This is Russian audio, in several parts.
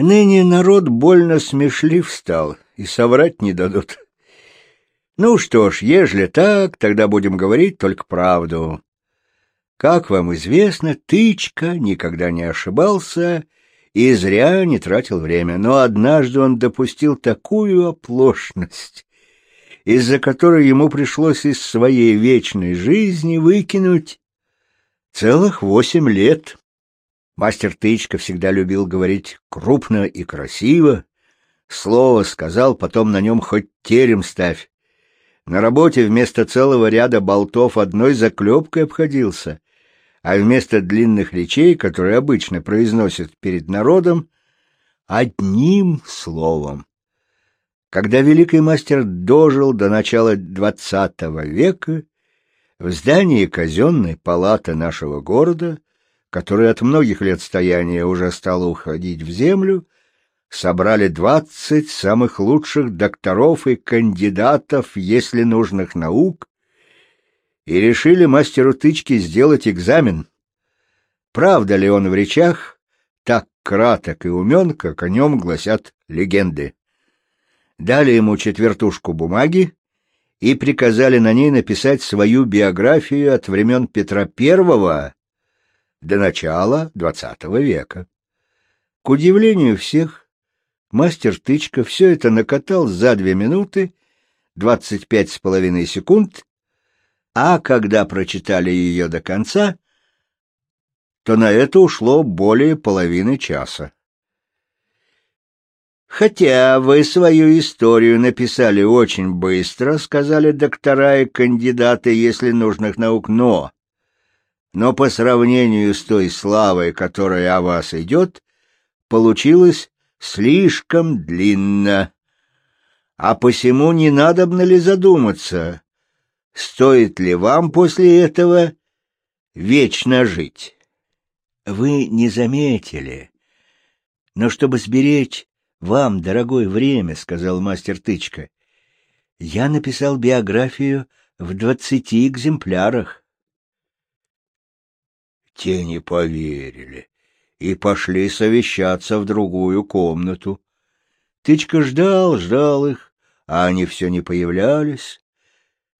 Ныне народ больно смешлив стал, и соврать не дадут. Ну что ж, ежели так, тогда будем говорить только правду. Как вам известно, Тычка никогда не ошибался и зря не тратил время, но однажды он допустил такую оплошность, из-за которой ему пришлось из своей вечной жизни выкинуть целых восемь лет. Мастер Тычка всегда любил говорить крупно и красиво. Слово сказал, потом на нем хоть терем ставь. На работе вместо целого ряда болтов одной заклепкой обходился, а вместо длинных речей, которые обычно произносят перед народом, одним словом. Когда великий мастер дожил до начала двадцатого века, в здании казенной палаты нашего города, которая от многих лет стояния уже стала уходить в землю, собрали двадцать самых лучших докторов и кандидатов, если нужных наук, и решили мастеру тычки сделать экзамен. Правда ли он в речах так краток и умен, как о нем гласят легенды? Дали ему четвертушку бумаги и приказали на ней написать свою биографию от времен Петра I до начала XX века. К удивлению всех, мастер Тычка все это накатал за две минуты, двадцать пять с половиной секунд, а когда прочитали ее до конца, то на это ушло более половины часа. Хотя вы свою историю написали очень быстро, сказали доктора и кандидаты, если нужных наук, но... Но по сравнению с той славой, которая о вас идет, получилось слишком длинно. А посему не надобно ли задуматься, стоит ли вам после этого вечно жить? Вы не заметили, но чтобы сберечь вам, дорогое время, — сказал мастер Тычка. — Я написал биографию в двадцати экземплярах. Те не поверили и пошли совещаться в другую комнату. Тычка ждал, ждал их, а они все не появлялись.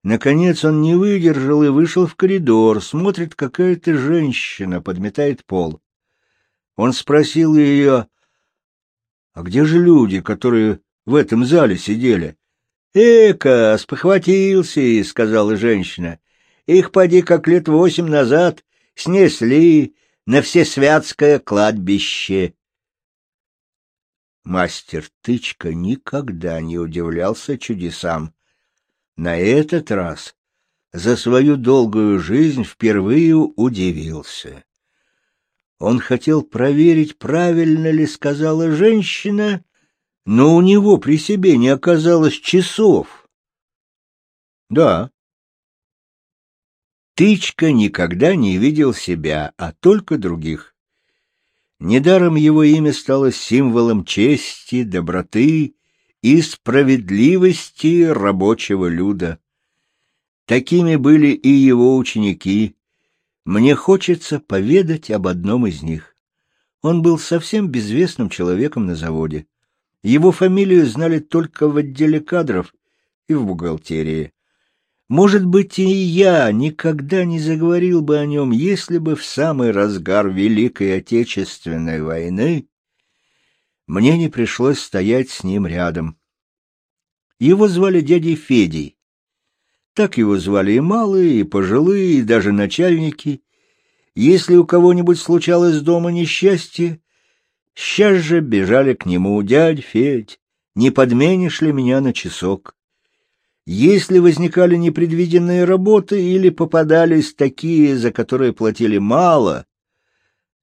Наконец он не выдержал и вышел в коридор, смотрит, какая-то женщина подметает пол. Он спросил ее, а где же люди, которые в этом зале сидели? Эка, спохватился, сказала женщина. Их поди как лет восемь назад снесли на всесвятское кладбище. Мастер Тычка никогда не удивлялся чудесам. На этот раз за свою долгую жизнь впервые удивился. Он хотел проверить, правильно ли сказала женщина, но у него при себе не оказалось часов. Да. Тычка никогда не видел себя, а только других. Недаром его имя стало символом чести, доброты и справедливости рабочего люда. Такими были и его ученики, мне хочется поведать об одном из них. Он был совсем безвестным человеком на заводе. Его фамилию знали только в отделе кадров и в бухгалтерии. Может быть, и я никогда не заговорил бы о нем, если бы в самый разгар Великой Отечественной войны мне не пришлось стоять с ним рядом. Его звали дядей Федей. Так его звали и малые, и пожилые, и даже начальники. Если у кого-нибудь случалось дома несчастье, сейчас же бежали к нему, дядь Федь, не подменишь ли меня на часок? Если возникали непредвиденные работы или попадались такие, за которые платили мало,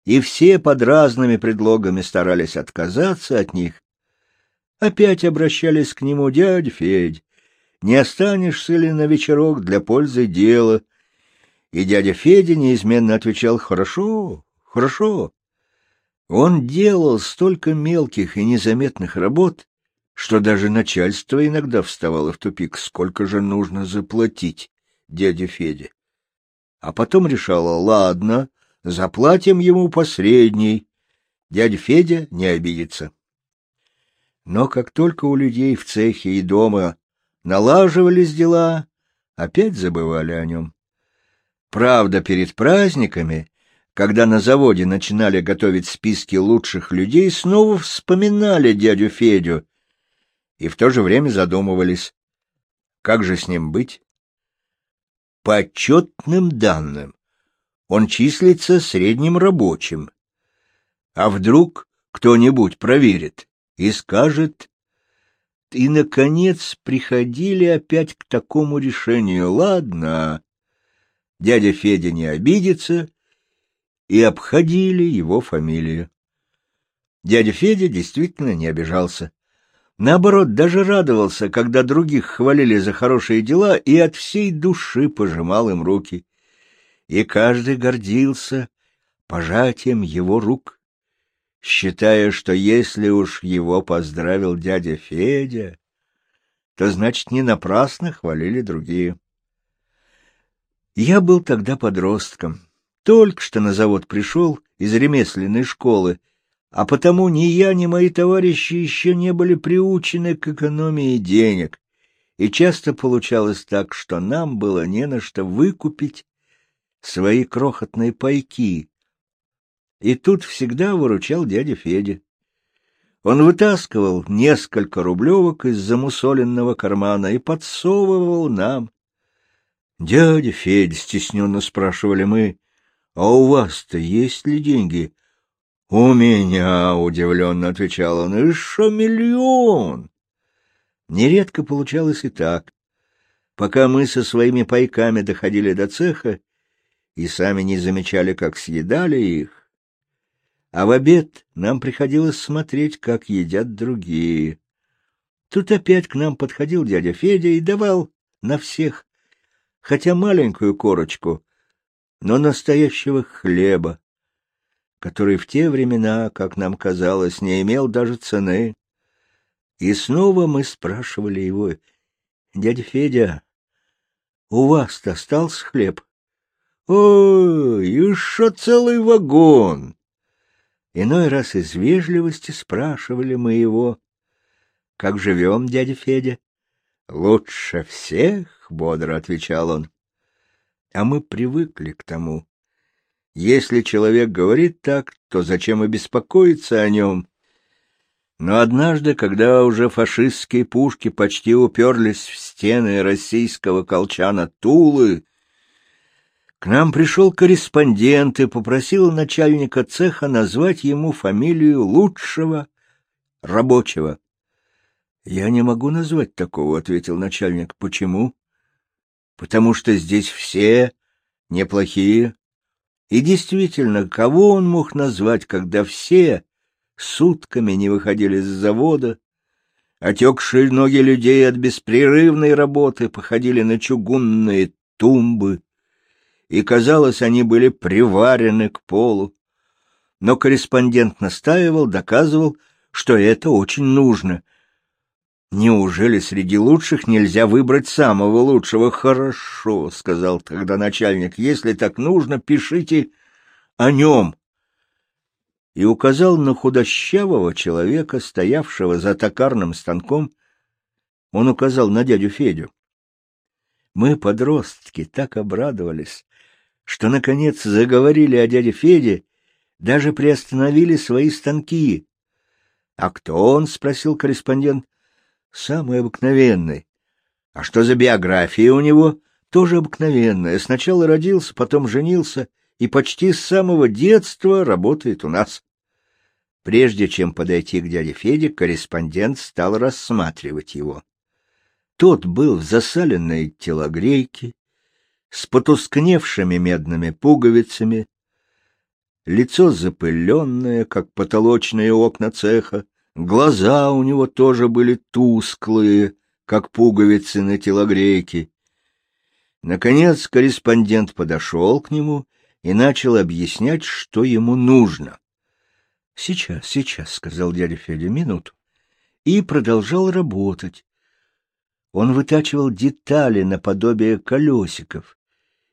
и все под разными предлогами старались отказаться от них, опять обращались к нему дядь Федь, не останешься ли на вечерок для пользы дела? И дядя Федя неизменно отвечал «Хорошо, хорошо». Он делал столько мелких и незаметных работ, что даже начальство иногда вставало в тупик, сколько же нужно заплатить дяде Феде. А потом решало, ладно, заплатим ему посредний, дядя Федя не обидится. Но как только у людей в цехе и дома налаживались дела, опять забывали о нем. Правда, перед праздниками, когда на заводе начинали готовить списки лучших людей, снова вспоминали дядю Федю и в то же время задумывались, как же с ним быть? По отчетным данным, он числится средним рабочим. А вдруг кто-нибудь проверит и скажет... И, наконец, приходили опять к такому решению. Ладно, дядя Федя не обидится, и обходили его фамилию. Дядя Федя действительно не обижался. Наоборот, даже радовался, когда других хвалили за хорошие дела, и от всей души пожимал им руки. И каждый гордился пожатием его рук, считая, что если уж его поздравил дядя Федя, то, значит, не напрасно хвалили другие. Я был тогда подростком, только что на завод пришел из ремесленной школы а потому ни я, ни мои товарищи еще не были приучены к экономии денег, и часто получалось так, что нам было не на что выкупить свои крохотные пайки. И тут всегда выручал дядя Федя. Он вытаскивал несколько рублевок из замусоленного кармана и подсовывал нам. — Дядя Федя, — стесненно спрашивали мы, — а у вас-то есть ли деньги? —— У меня, — удивленно отвечал он, — еще миллион. Нередко получалось и так. Пока мы со своими пайками доходили до цеха и сами не замечали, как съедали их, а в обед нам приходилось смотреть, как едят другие. Тут опять к нам подходил дядя Федя и давал на всех, хотя маленькую корочку, но настоящего хлеба который в те времена, как нам казалось, не имел даже цены. И снова мы спрашивали его, «Дядя Федя, у вас-то остался хлеб?» «Ой, еще целый вагон!» Иной раз из вежливости спрашивали мы его, «Как живем, дядя Федя?» «Лучше всех», — бодро отвечал он. А мы привыкли к тому, если человек говорит так, то зачем и беспокоиться о нем? Но однажды, когда уже фашистские пушки почти уперлись в стены российского колчана Тулы, к нам пришел корреспондент и попросил начальника цеха назвать ему фамилию лучшего рабочего. — Я не могу назвать такого, — ответил начальник. — Почему? — Потому что здесь все неплохие, и действительно, кого он мог назвать, когда все сутками не выходили с завода, отекшие ноги людей от беспрерывной работы походили на чугунные тумбы, и, казалось, они были приварены к полу. Но корреспондент настаивал, доказывал, что это очень нужно. Неужели среди лучших нельзя выбрать самого лучшего? Хорошо, сказал тогда начальник. Если так нужно, пишите о нем. И указал на худощавого человека, стоявшего за токарным станком. Он указал на дядю Федю. Мы, подростки, так обрадовались, что, наконец, заговорили о дяде Феде, даже приостановили свои станки. — А кто он? — спросил корреспондент самый обыкновенный. А что за биография у него? Тоже обыкновенная. Сначала родился, потом женился и почти с самого детства работает у нас. Прежде чем подойти к дяде Феде, корреспондент стал рассматривать его. Тот был в засаленной телогрейке, с потускневшими медными пуговицами, лицо запыленное, как потолочные окна цеха, Глаза у него тоже были тусклые, как пуговицы на телогрейке. Наконец корреспондент подошел к нему и начал объяснять, что ему нужно. — Сейчас, сейчас, — сказал дядя Федя, — минуту. И продолжал работать. Он вытачивал детали наподобие колесиков,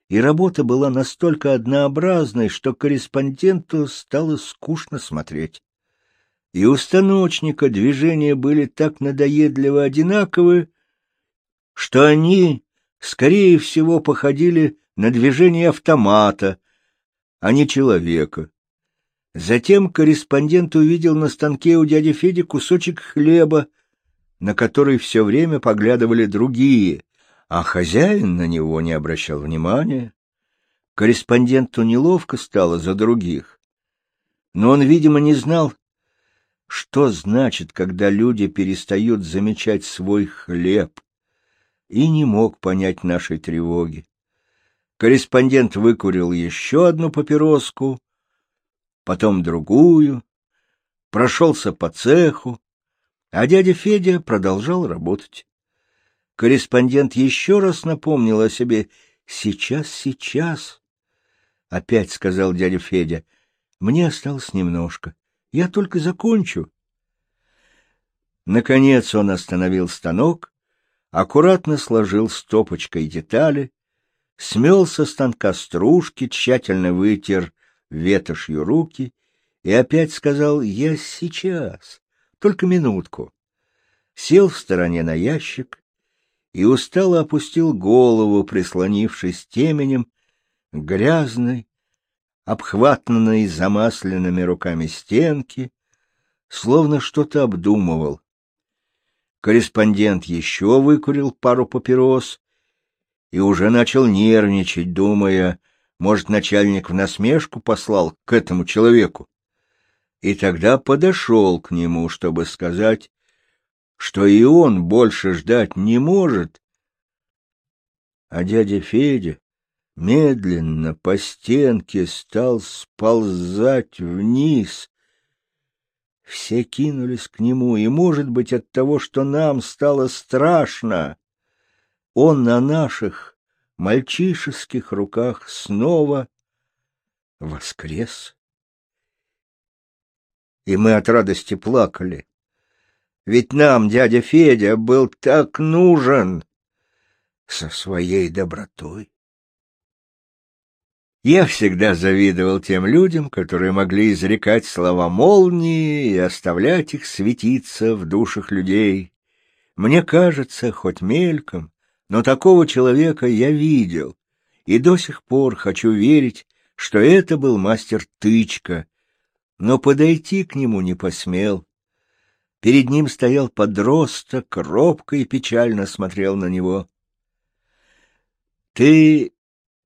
и работа была настолько однообразной, что корреспонденту стало скучно смотреть. И у станочника движения были так надоедливо одинаковы, что они, скорее всего, походили на движение автомата, а не человека. Затем корреспондент увидел на станке у дяди Феди кусочек хлеба, на который все время поглядывали другие, а хозяин на него не обращал внимания. Корреспонденту неловко стало за других, но он, видимо, не знал, что значит, когда люди перестают замечать свой хлеб, и не мог понять нашей тревоги. Корреспондент выкурил еще одну папироску, потом другую, прошелся по цеху, а дядя Федя продолжал работать. Корреспондент еще раз напомнил о себе «Сейчас, сейчас!» Опять сказал дядя Федя, «Мне осталось немножко, я только закончу». Наконец он остановил станок, аккуратно сложил стопочкой детали, смел со станка стружки, тщательно вытер ветошью руки и опять сказал «Я сейчас, только минутку». Сел в стороне на ящик и устало опустил голову, прислонившись теменем к грязной, обхватанной замасленными руками стенки, словно что-то обдумывал. Корреспондент еще выкурил пару папирос и уже начал нервничать, думая, может, начальник в насмешку послал к этому человеку. И тогда подошел к нему, чтобы сказать, что и он больше ждать не может. А дядя Федя медленно по стенке стал сползать вниз. Все кинулись к нему, и, может быть, от того, что нам стало страшно, он на наших мальчишеских руках снова воскрес. И мы от радости плакали. Ведь нам дядя Федя был так нужен со своей добротой. Я всегда завидовал тем людям, которые могли изрекать слова молнии и оставлять их светиться в душах людей. Мне кажется, хоть мельком, но такого человека я видел, и до сих пор хочу верить, что это был мастер Тычка, но подойти к нему не посмел. Перед ним стоял подросток, робко и печально смотрел на него. — Ты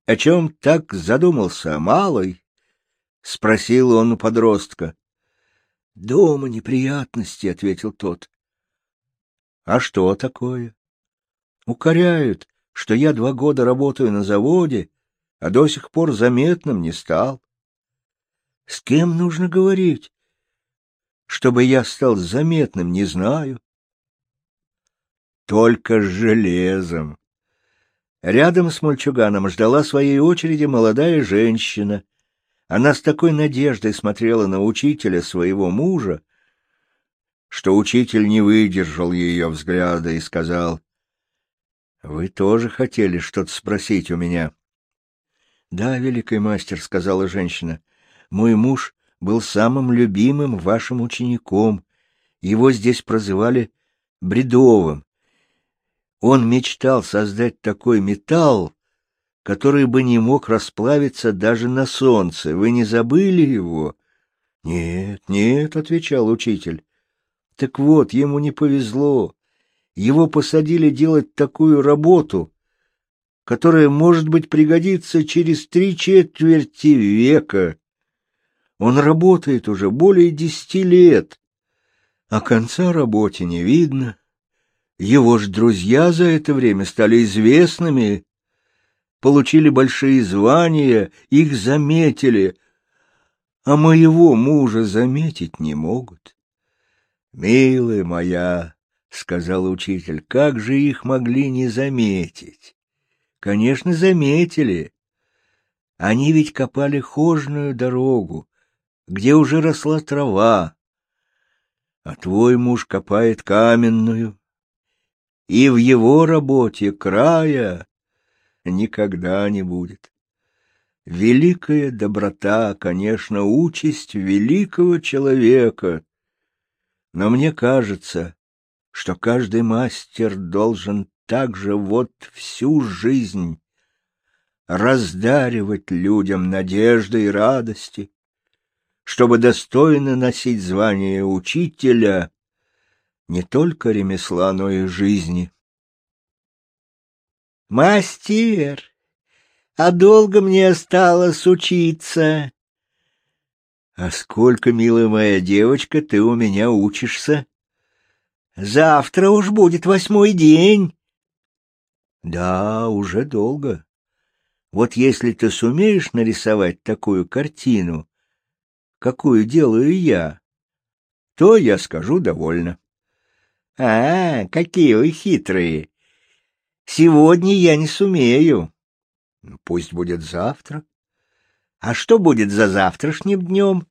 о чем так задумался, малый? — спросил он у подростка. — Дома неприятности, — ответил тот. — А что такое? Укоряют, что я два года работаю на заводе, а до сих пор заметным не стал. С кем нужно говорить? Чтобы я стал заметным, не знаю. Только с железом. Рядом с мальчуганом ждала своей очереди молодая женщина. Она с такой надеждой смотрела на учителя своего мужа, что учитель не выдержал ее взгляда и сказал, — Вы тоже хотели что-то спросить у меня? — Да, великий мастер, — сказала женщина. — Мой муж был самым любимым вашим учеником. Его здесь прозывали Бредовым. Он мечтал создать такой металл, который бы не мог расплавиться даже на солнце. Вы не забыли его? — Нет, нет, — отвечал учитель. — Так вот, ему не повезло. Его посадили делать такую работу, которая, может быть, пригодится через три четверти века. Он работает уже более десяти лет, а конца работе не видно. Его ж друзья за это время стали известными, получили большие звания, их заметили, а моего мужа заметить не могут. Милая моя, — сказал учитель, — как же их могли не заметить? Конечно, заметили. Они ведь копали хожную дорогу, где уже росла трава, а твой муж копает каменную, и в его работе края никогда не будет. Великая доброта, конечно, участь великого человека, Но мне кажется, что каждый мастер должен также вот всю жизнь раздаривать людям надежды и радости, чтобы достойно носить звание учителя не только ремесла, но и жизни. Мастер, а долго мне осталось учиться? А сколько, милая моя девочка, ты у меня учишься? Завтра уж будет восьмой день. Да, уже долго. Вот если ты сумеешь нарисовать такую картину, какую делаю я, то я скажу довольно. А, какие вы хитрые! Сегодня я не сумею. Пусть будет завтра. А что будет за завтрашним днем?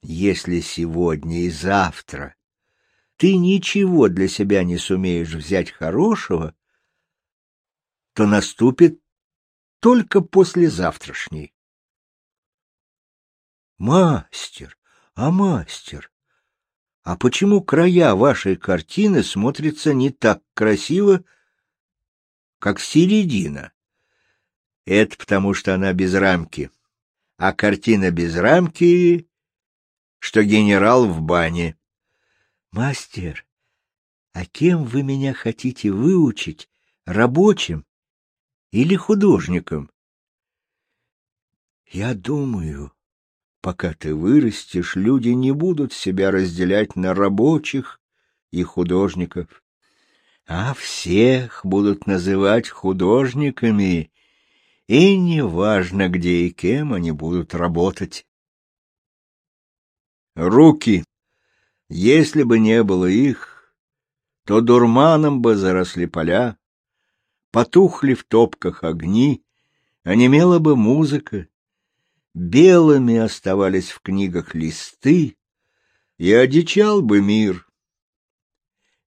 Если сегодня и завтра ты ничего для себя не сумеешь взять хорошего, то наступит только послезавтрашний. Мастер, а мастер, а почему края вашей картины смотрятся не так красиво, как середина? Это потому, что она без рамки, а картина без рамки, что генерал в бане. Мастер, а кем вы меня хотите выучить, рабочим или художником? Я думаю, пока ты вырастешь, люди не будут себя разделять на рабочих и художников, а всех будут называть художниками, и неважно, где и кем они будут работать. Руки. Если бы не было их, то дурманом бы заросли поля, потухли в топках огни, онемела бы музыка, белыми оставались в книгах листы, и одичал бы мир.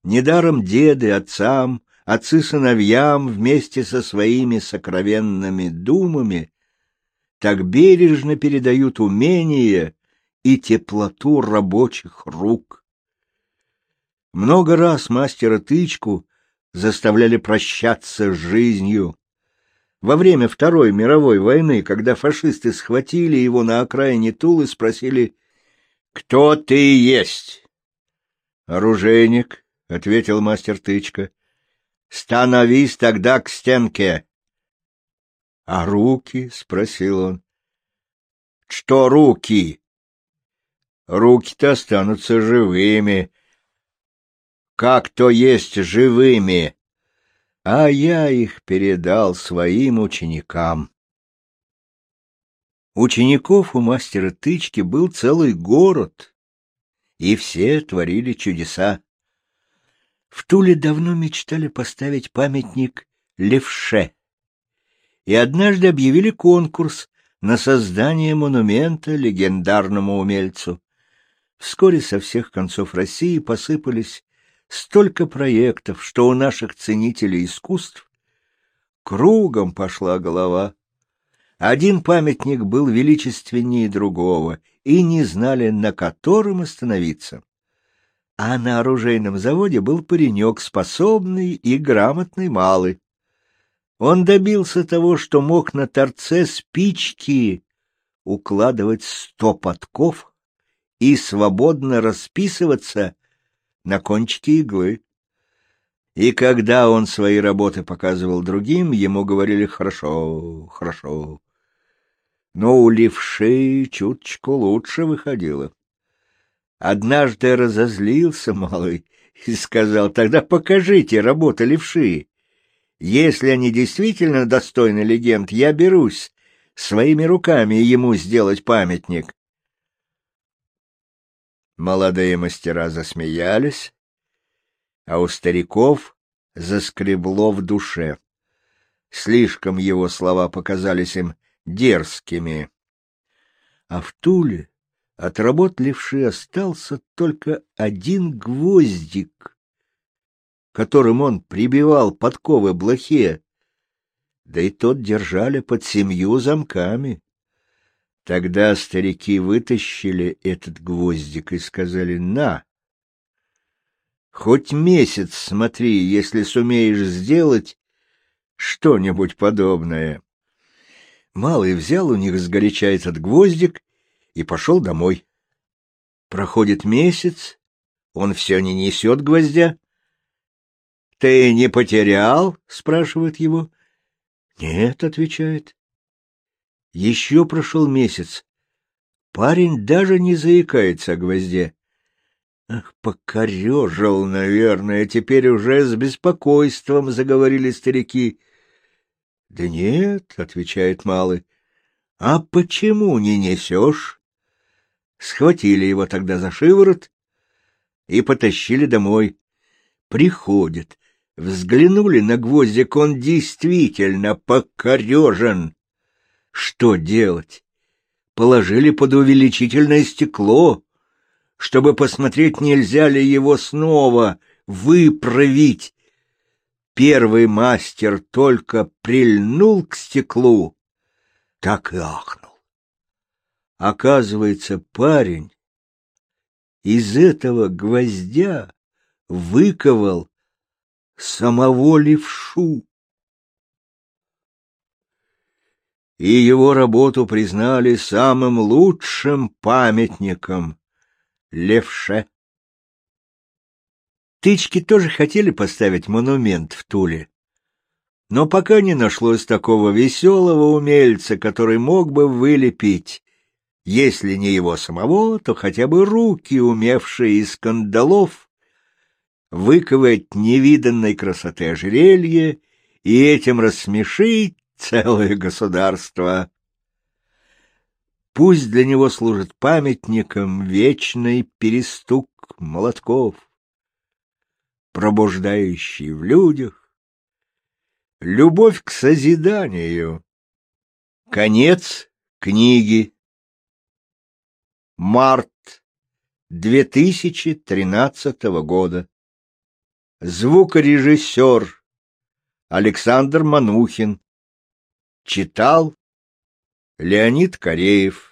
Недаром деды отцам, отцы сыновьям вместе со своими сокровенными думами так бережно передают умения и теплоту рабочих рук. Много раз мастера Тычку заставляли прощаться с жизнью. Во время Второй мировой войны, когда фашисты схватили его на окраине Тулы, спросили, «Кто ты есть?» «Оружейник», — ответил мастер Тычка. «Становись тогда к стенке». «А руки?» — спросил он. «Что руки?» «Руки-то останутся живыми». «Как то есть живыми?» А я их передал своим ученикам. Учеников у мастера тычки был целый город, и все творили чудеса. В Туле давно мечтали поставить памятник левше, и однажды объявили конкурс на создание монумента легендарному умельцу. Вскоре со всех концов России посыпались столько проектов, что у наших ценителей искусств кругом пошла голова. Один памятник был величественнее другого, и не знали, на котором остановиться. А на оружейном заводе был паренек, способный и грамотный малый. Он добился того, что мог на торце спички укладывать сто подков и свободно расписываться на кончике иглы. И когда он свои работы показывал другим, ему говорили «хорошо, хорошо». Но у левши чуточку лучше выходило. Однажды разозлился малый и сказал, «Тогда покажите работы левши. Если они действительно достойны легенд, я берусь своими руками ему сделать памятник. Молодые мастера засмеялись, а у стариков заскребло в душе. Слишком его слова показались им дерзкими. А в Туле от работ левши остался только один гвоздик, которым он прибивал подковы блохе, да и тот держали под семью замками. Тогда старики вытащили этот гвоздик и сказали «на». Хоть месяц смотри, если сумеешь сделать что-нибудь подобное. Малый взял у них сгоряча этот гвоздик и пошел домой. Проходит месяц, он все не несет гвоздя. — Ты не потерял? — спрашивает его. — Нет, — отвечает. Еще прошел месяц. Парень даже не заикается о гвозде. Ах, покорежил, наверное, теперь уже с беспокойством заговорили старики. — Да нет, — отвечает малый. — А почему не несешь? Схватили его тогда за шиворот и потащили домой. Приходит, взглянули на гвоздик, он действительно покорежен. Что делать? Положили под увеличительное стекло чтобы посмотреть, нельзя ли его снова выправить. Первый мастер только прильнул к стеклу, так и ахнул. Оказывается, парень из этого гвоздя выковал самого левшу. И его работу признали самым лучшим памятником левше. Тычки тоже хотели поставить монумент в Туле. Но пока не нашлось такого веселого умельца, который мог бы вылепить, если не его самого, то хотя бы руки, умевшие из кандалов, выковать невиданной красоты ожерелье и этим рассмешить целое государство. Пусть для него служит памятником вечный перестук молотков, пробуждающий в людях любовь к созиданию. Конец книги. Март 2013 года. Звукорежиссер Александр Манухин. Читал Леонид Кореев